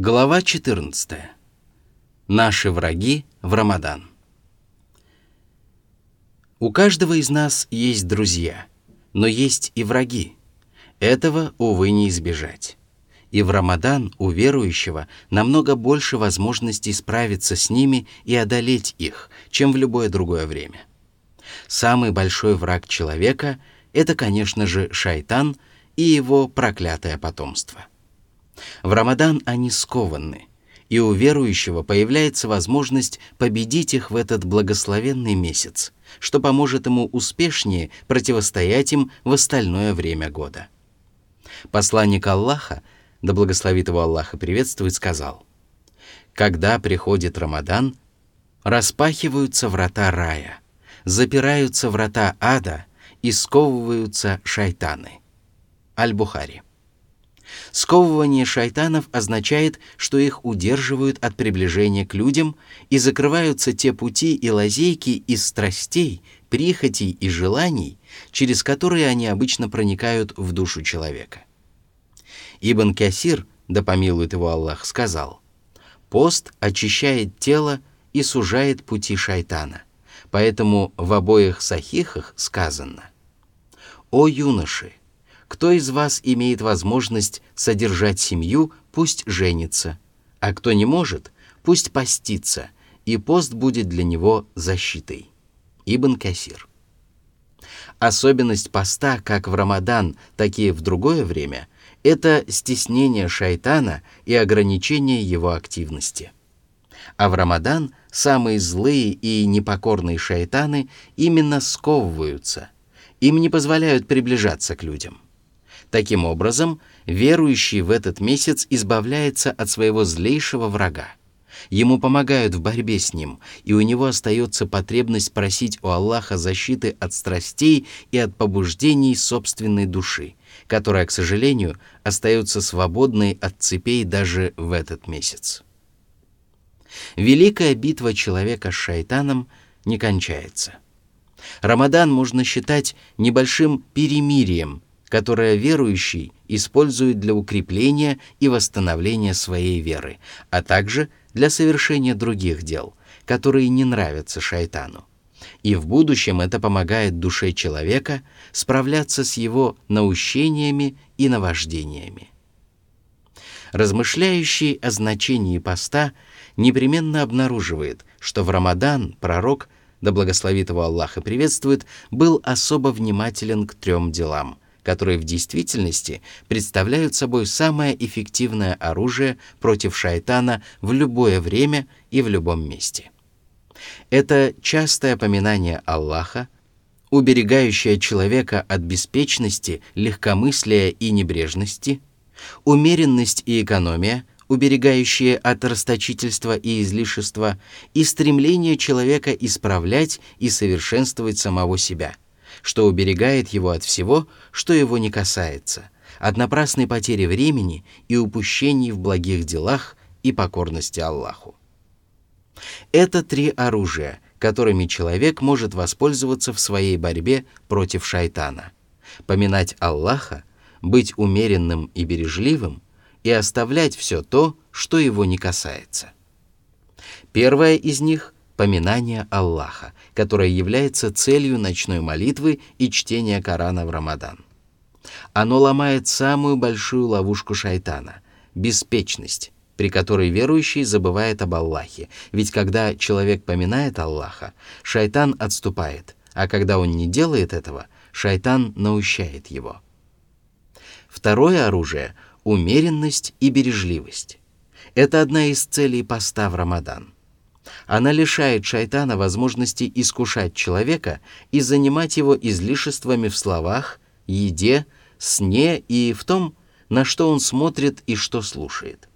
Глава 14. Наши враги в Рамадан. У каждого из нас есть друзья, но есть и враги. Этого, увы, не избежать. И в Рамадан у верующего намного больше возможностей справиться с ними и одолеть их, чем в любое другое время. Самый большой враг человека – это, конечно же, шайтан и его проклятое потомство – в Рамадан они скованы, и у верующего появляется возможность победить их в этот благословенный месяц, что поможет ему успешнее противостоять им в остальное время года. Посланник Аллаха, да благословит его Аллах и приветствует, сказал, «Когда приходит Рамадан, распахиваются врата рая, запираются врата ада и сковываются шайтаны». Аль-Бухари. Сковывание шайтанов означает, что их удерживают от приближения к людям и закрываются те пути и лазейки из страстей, прихотей и желаний, через которые они обычно проникают в душу человека. Ибн Касир, да помилует его Аллах, сказал, «Пост очищает тело и сужает пути шайтана, поэтому в обоих сахихах сказано, «О юноши, кто из вас имеет возможность содержать семью, пусть женится, а кто не может, пусть постится, и пост будет для него защитой. Ибн Касир. Особенность поста как в Рамадан, так и в другое время – это стеснение шайтана и ограничение его активности. А в Рамадан самые злые и непокорные шайтаны именно сковываются, им не позволяют приближаться к людям – Таким образом, верующий в этот месяц избавляется от своего злейшего врага. Ему помогают в борьбе с ним, и у него остается потребность просить у Аллаха защиты от страстей и от побуждений собственной души, которая, к сожалению, остается свободной от цепей даже в этот месяц. Великая битва человека с шайтаном не кончается. Рамадан можно считать небольшим перемирием – которое верующий использует для укрепления и восстановления своей веры, а также для совершения других дел, которые не нравятся шайтану. И в будущем это помогает душе человека справляться с его наущениями и наваждениями. Размышляющий о значении поста непременно обнаруживает, что в Рамадан пророк, да благословит его Аллах и приветствует, был особо внимателен к трем делам – которые в действительности представляют собой самое эффективное оружие против шайтана в любое время и в любом месте. Это частое поминание Аллаха, уберегающее человека от беспечности, легкомыслия и небрежности, умеренность и экономия, уберегающие от расточительства и излишества, и стремление человека исправлять и совершенствовать самого себя – что уберегает его от всего, что его не касается, от напрасной потери времени и упущений в благих делах и покорности Аллаху. Это три оружия, которыми человек может воспользоваться в своей борьбе против шайтана. Поминать Аллаха, быть умеренным и бережливым и оставлять все то, что его не касается. Первое из них – поминание Аллаха, которое является целью ночной молитвы и чтения Корана в Рамадан. Оно ломает самую большую ловушку шайтана – беспечность, при которой верующий забывает об Аллахе, ведь когда человек поминает Аллаха, шайтан отступает, а когда он не делает этого, шайтан наущает его. Второе оружие – умеренность и бережливость. Это одна из целей поста в Рамадан – она лишает шайтана возможности искушать человека и занимать его излишествами в словах, еде, сне и в том, на что он смотрит и что слушает.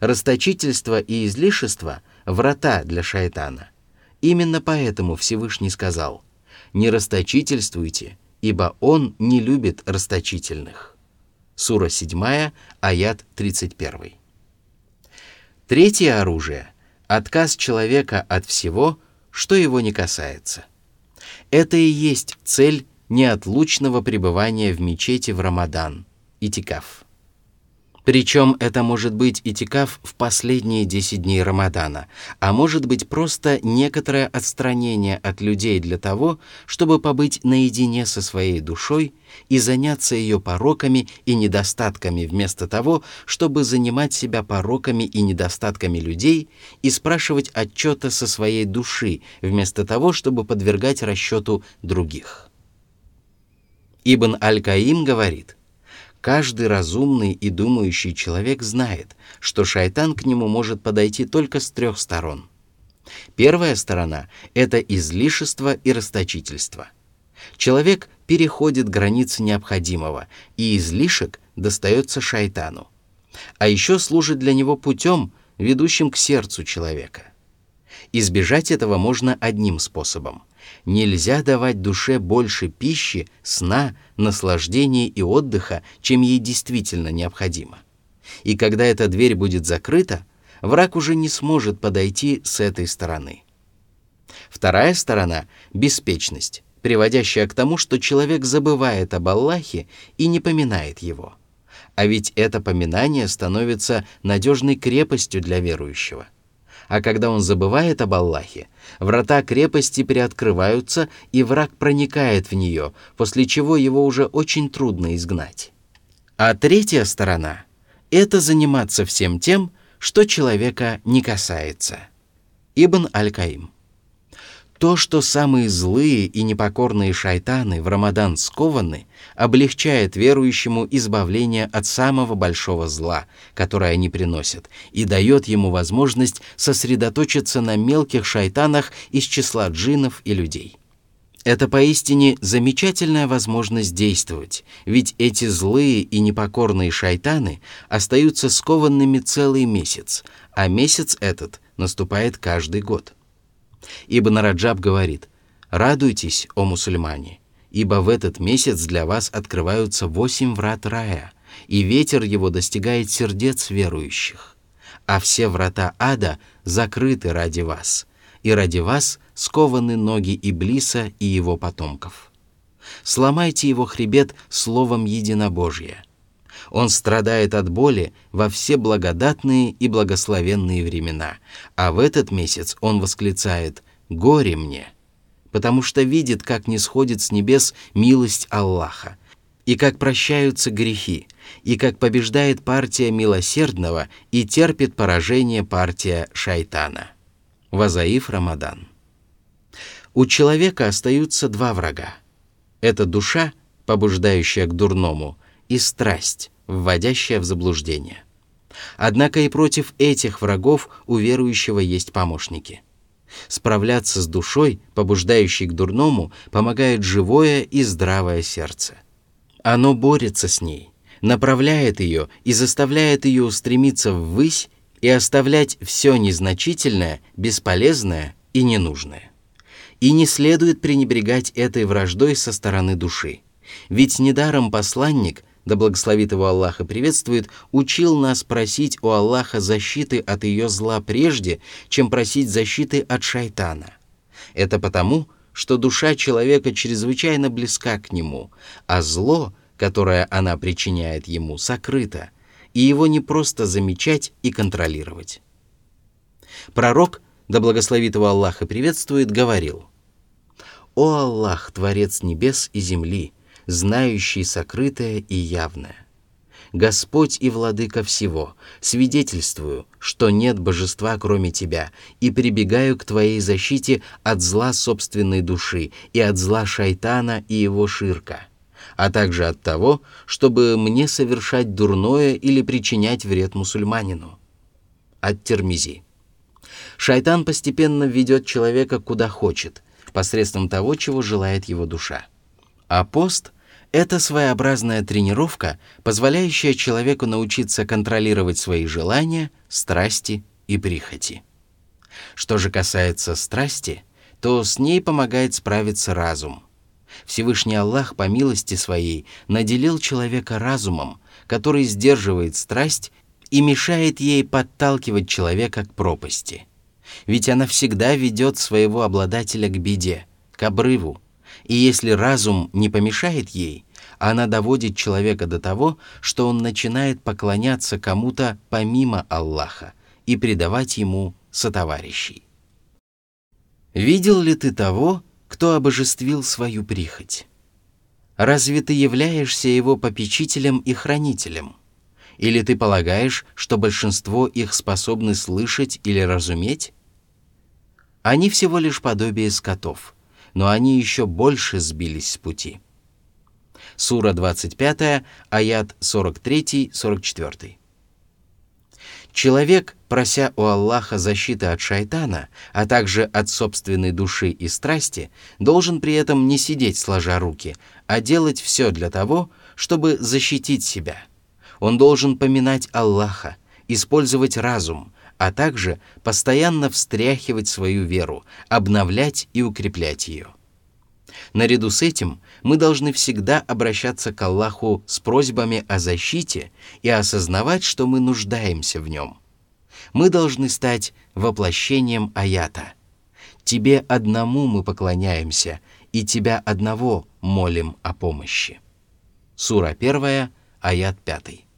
Расточительство и излишество – врата для шайтана. Именно поэтому Всевышний сказал «Не расточительствуйте, ибо Он не любит расточительных». Сура 7, аят 31. Третье оружие – отказ человека от всего, что его не касается. Это и есть цель неотлучного пребывания в мечети в Рамадан, итикаф. Причем это может быть itикаф в последние 10 дней Рамадана, а может быть просто некоторое отстранение от людей для того, чтобы побыть наедине со своей душой и заняться ее пороками и недостатками вместо того, чтобы занимать себя пороками и недостатками людей и спрашивать отчета со своей души вместо того, чтобы подвергать расчету других. Ибн Аль-Каим говорит – Каждый разумный и думающий человек знает, что шайтан к нему может подойти только с трех сторон. Первая сторона – это излишество и расточительство. Человек переходит границы необходимого, и излишек достается шайтану. А еще служит для него путем, ведущим к сердцу человека. Избежать этого можно одним способом – Нельзя давать душе больше пищи, сна, наслаждения и отдыха, чем ей действительно необходимо. И когда эта дверь будет закрыта, враг уже не сможет подойти с этой стороны. Вторая сторона – беспечность, приводящая к тому, что человек забывает об Аллахе и не поминает его. А ведь это поминание становится надежной крепостью для верующего – а когда он забывает об Аллахе, врата крепости приоткрываются, и враг проникает в нее, после чего его уже очень трудно изгнать. А третья сторона – это заниматься всем тем, что человека не касается. Ибн Аль-Каим – то, что самые злые и непокорные шайтаны в Рамадан скованы, облегчает верующему избавление от самого большого зла, которое они приносят, и дает ему возможность сосредоточиться на мелких шайтанах из числа джинов и людей. Это поистине замечательная возможность действовать, ведь эти злые и непокорные шайтаны остаются скованными целый месяц, а месяц этот наступает каждый год – Ибн Раджаб говорит, «Радуйтесь, о мусульмане, ибо в этот месяц для вас открываются восемь врат рая, и ветер его достигает сердец верующих, а все врата ада закрыты ради вас, и ради вас скованы ноги Иблиса и его потомков. Сломайте его хребет словом единобожия» Он страдает от боли во все благодатные и благословенные времена, а в этот месяц он восклицает «Горе мне!» потому что видит, как не сходит с небес милость Аллаха, и как прощаются грехи, и как побеждает партия милосердного и терпит поражение партия шайтана. Вазаиф Рамадан. У человека остаются два врага. Это душа, побуждающая к дурному, и страсть, вводящая в заблуждение. Однако и против этих врагов у верующего есть помощники. Справляться с душой, побуждающей к дурному, помогает живое и здравое сердце. Оно борется с ней, направляет ее и заставляет ее устремиться ввысь и оставлять все незначительное, бесполезное и ненужное. И не следует пренебрегать этой враждой со стороны души. Ведь недаром посланник да благословит его Аллах и приветствует, учил нас просить у Аллаха защиты от ее зла прежде, чем просить защиты от шайтана. Это потому, что душа человека чрезвычайно близка к нему, а зло, которое она причиняет ему, сокрыто, и его не просто замечать и контролировать. Пророк, да благословит его Аллах и приветствует, говорил, «О Аллах, Творец небес и земли!» Знающий сокрытое и явное. Господь и Владыка всего, свидетельствую, что нет божества, кроме Тебя, и прибегаю к Твоей защите от зла собственной души и от зла шайтана и его ширка, а также от того, чтобы мне совершать дурное или причинять вред мусульманину. От Термизи. Шайтан постепенно ведет человека куда хочет, посредством того, чего желает его душа. А пост — это своеобразная тренировка, позволяющая человеку научиться контролировать свои желания, страсти и прихоти. Что же касается страсти, то с ней помогает справиться разум. Всевышний Аллах по милости своей наделил человека разумом, который сдерживает страсть и мешает ей подталкивать человека к пропасти. Ведь она всегда ведет своего обладателя к беде, к обрыву, и если разум не помешает ей, Она доводит человека до того, что он начинает поклоняться кому-то помимо Аллаха и предавать ему сотоварищей. Видел ли ты того, кто обожествил свою прихоть? Разве ты являешься его попечителем и хранителем? Или ты полагаешь, что большинство их способны слышать или разуметь? Они всего лишь подобие скотов, но они еще больше сбились с пути. Сура 25, аят 43-44. Человек, прося у Аллаха защиты от шайтана, а также от собственной души и страсти, должен при этом не сидеть сложа руки, а делать все для того, чтобы защитить себя. Он должен поминать Аллаха, использовать разум, а также постоянно встряхивать свою веру, обновлять и укреплять ее. Наряду с этим мы должны всегда обращаться к Аллаху с просьбами о защите и осознавать, что мы нуждаемся в нем. Мы должны стать воплощением аята. Тебе одному мы поклоняемся, и тебя одного молим о помощи. Сура 1, аят 5.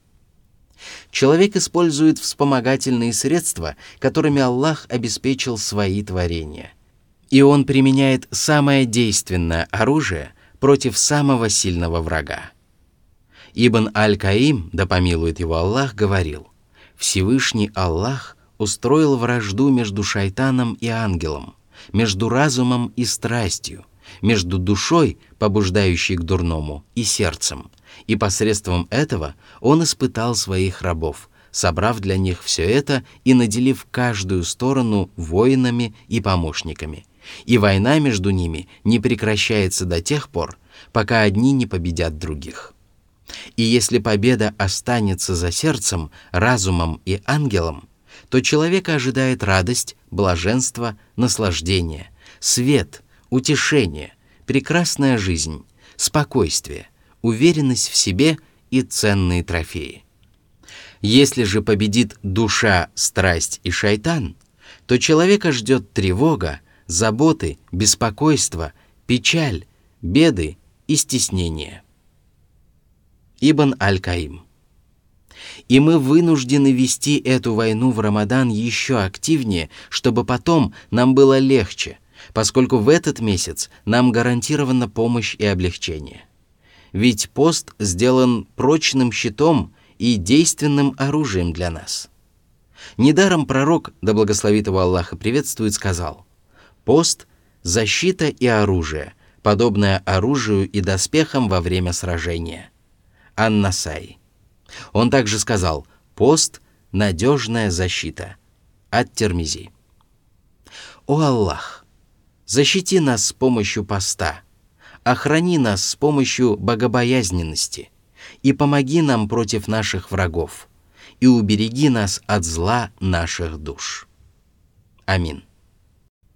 Человек использует вспомогательные средства, которыми Аллах обеспечил свои творения – и он применяет самое действенное оружие против самого сильного врага. Ибн Аль-Каим, да помилует его Аллах, говорил, «Всевышний Аллах устроил вражду между шайтаном и ангелом, между разумом и страстью, между душой, побуждающей к дурному, и сердцем, и посредством этого он испытал своих рабов, собрав для них все это и наделив каждую сторону воинами и помощниками – и война между ними не прекращается до тех пор, пока одни не победят других. И если победа останется за сердцем, разумом и ангелом, то человека ожидает радость, блаженство, наслаждение, свет, утешение, прекрасная жизнь, спокойствие, уверенность в себе и ценные трофеи. Если же победит душа, страсть и шайтан, то человека ждет тревога, заботы, беспокойство, печаль, беды и стеснение. Ибн Аль-Каим. И мы вынуждены вести эту войну в Рамадан еще активнее, чтобы потом нам было легче, поскольку в этот месяц нам гарантирована помощь и облегчение. Ведь пост сделан прочным щитом и действенным оружием для нас. Недаром пророк, да благословит его Аллаха приветствует, сказал – Пост – защита и оружие, подобное оружию и доспехам во время сражения. Аннасай. Он также сказал «Пост – надежная защита». От Термизи. «О Аллах! Защити нас с помощью поста, охрани нас с помощью богобоязненности и помоги нам против наших врагов, и убереги нас от зла наших душ. Амин.